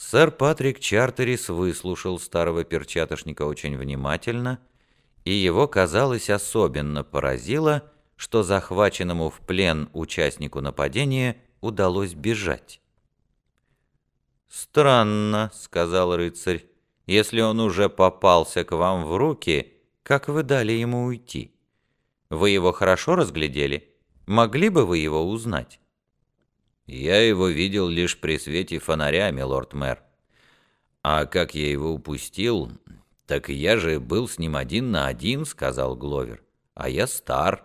Сэр Патрик Чартерис выслушал старого перчатошника очень внимательно, и его, казалось, особенно поразило, что захваченному в плен участнику нападения удалось бежать. «Странно», — сказал рыцарь, — «если он уже попался к вам в руки, как вы дали ему уйти? Вы его хорошо разглядели? Могли бы вы его узнать?» «Я его видел лишь при свете фонаря, милорд-мэр. А как я его упустил, так я же был с ним один на один», — сказал Гловер. «А я стар.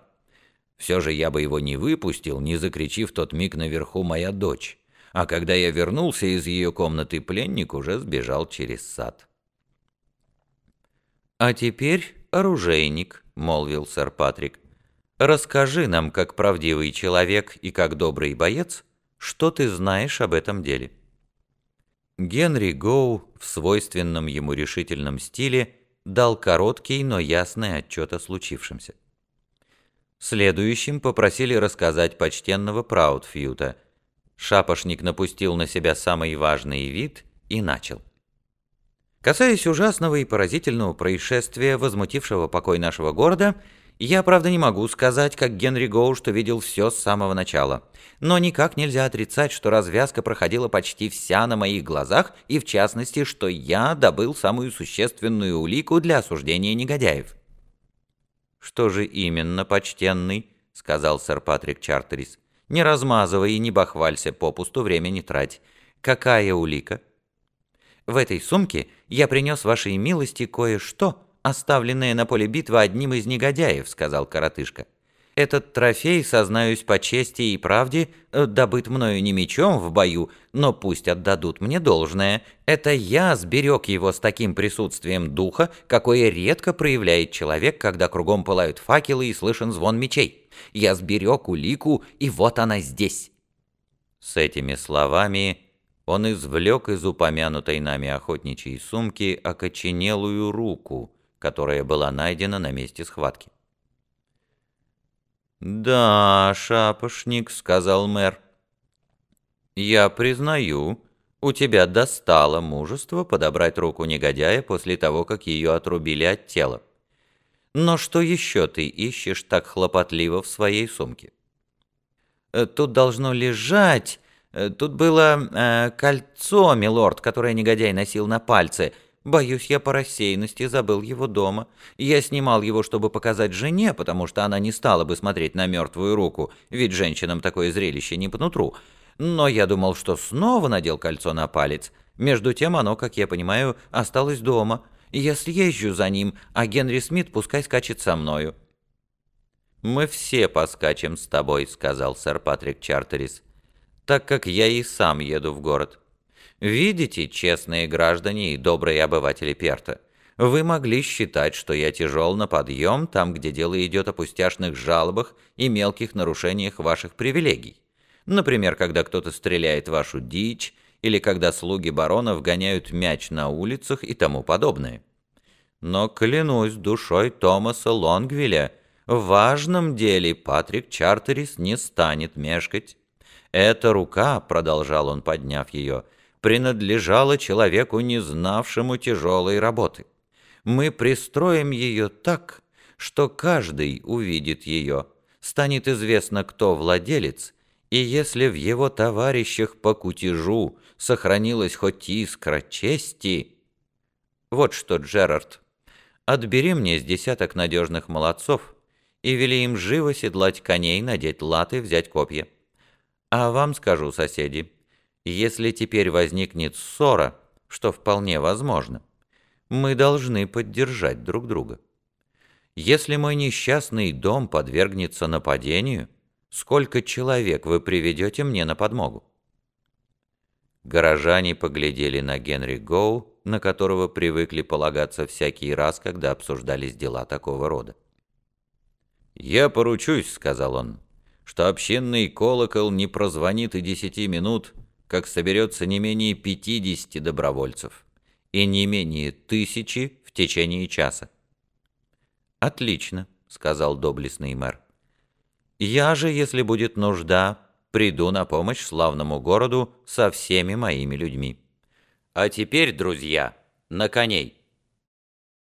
Все же я бы его не выпустил, не закричив тот миг наверху моя дочь. А когда я вернулся из ее комнаты, пленник уже сбежал через сад». «А теперь оружейник», — молвил сэр Патрик. «Расскажи нам, как правдивый человек и как добрый боец, что ты знаешь об этом деле?» Генри Гоу в свойственном ему решительном стиле дал короткий, но ясный отчет о случившемся. Следующим попросили рассказать почтенного Праудфьюта. Шапошник напустил на себя самый важный вид и начал. Касаясь ужасного и поразительного происшествия, возмутившего покой нашего города, я, правда, не могу сказать, как Генри Гоу, что видел все с самого начала. Но никак нельзя отрицать, что развязка проходила почти вся на моих глазах, и в частности, что я добыл самую существенную улику для осуждения негодяев. «Что же именно, почтенный?» — сказал сэр Патрик Чартерис. «Не размазывай и не бахвалься попусту, время не трать. Какая улика?» «В этой сумке я принес вашей милости кое-что», оставленное на поле битвы одним из негодяев», — сказал коротышка. «Этот трофей, сознаюсь по чести и правде, э, добыт мною не мечом в бою, но пусть отдадут мне должное. Это я сберег его с таким присутствием духа, какое редко проявляет человек, когда кругом пылают факелы и слышен звон мечей. Я сберег улику, и вот она здесь». С этими словами он извлек из упомянутой нами охотничьей сумки окоченелую руку — которая была найдена на месте схватки. «Да, шапошник», — сказал мэр. «Я признаю, у тебя достало мужество подобрать руку негодяя после того, как ее отрубили от тела. Но что еще ты ищешь так хлопотливо в своей сумке?» «Э, «Тут должно лежать...» э, Тут было э, кольцо, милорд, которое негодяй носил на пальце — Боюсь, я по рассеянности забыл его дома. Я снимал его, чтобы показать жене, потому что она не стала бы смотреть на мертвую руку, ведь женщинам такое зрелище не по нутру. Но я думал, что снова надел кольцо на палец. Между тем оно, как я понимаю, осталось дома. Я съезжу за ним, а Генри Смит пускай скачет со мною». «Мы все поскачем с тобой», — сказал сэр Патрик Чартерис, «так как я и сам еду в город». Видите, честные граждане и добрые обыватели Перта, вы могли считать, что я тяжел на подъем там, где дело идет о пустяшных жалобах и мелких нарушениях ваших привилегий. Например, когда кто-то стреляет вашу дичь, или когда слуги барона вгоняют мяч на улицах и тому подобное. Но клянусь душой Томаса Лонгвилля, в важном деле Патрик Чартерис не станет мешкать. «Эта рука», — продолжал он, подняв ее, — принадлежала человеку, не знавшему тяжелой работы. Мы пристроим ее так, что каждый увидит ее, станет известно, кто владелец, и если в его товарищах по кутежу сохранилась хоть искра чести... Вот что, Джерард, отбери мне с десяток надежных молодцов и вели им живо седлать коней, надеть латы, взять копья. А вам скажу, соседи, если теперь возникнет ссора, что вполне возможно, мы должны поддержать друг друга. Если мой несчастный дом подвергнется нападению, сколько человек вы приведете мне на подмогу? Горожане поглядели на Генри Гоу, на которого привыкли полагаться всякий раз, когда обсуждались дела такого рода. «Я поручусь», — сказал он, — «что общинный колокол не прозвонит и десяти минут, как соберется не менее 50 добровольцев и не менее тысячи в течение часа. «Отлично», — сказал доблестный мэр. «Я же, если будет нужда, приду на помощь славному городу со всеми моими людьми. А теперь, друзья, на коней!»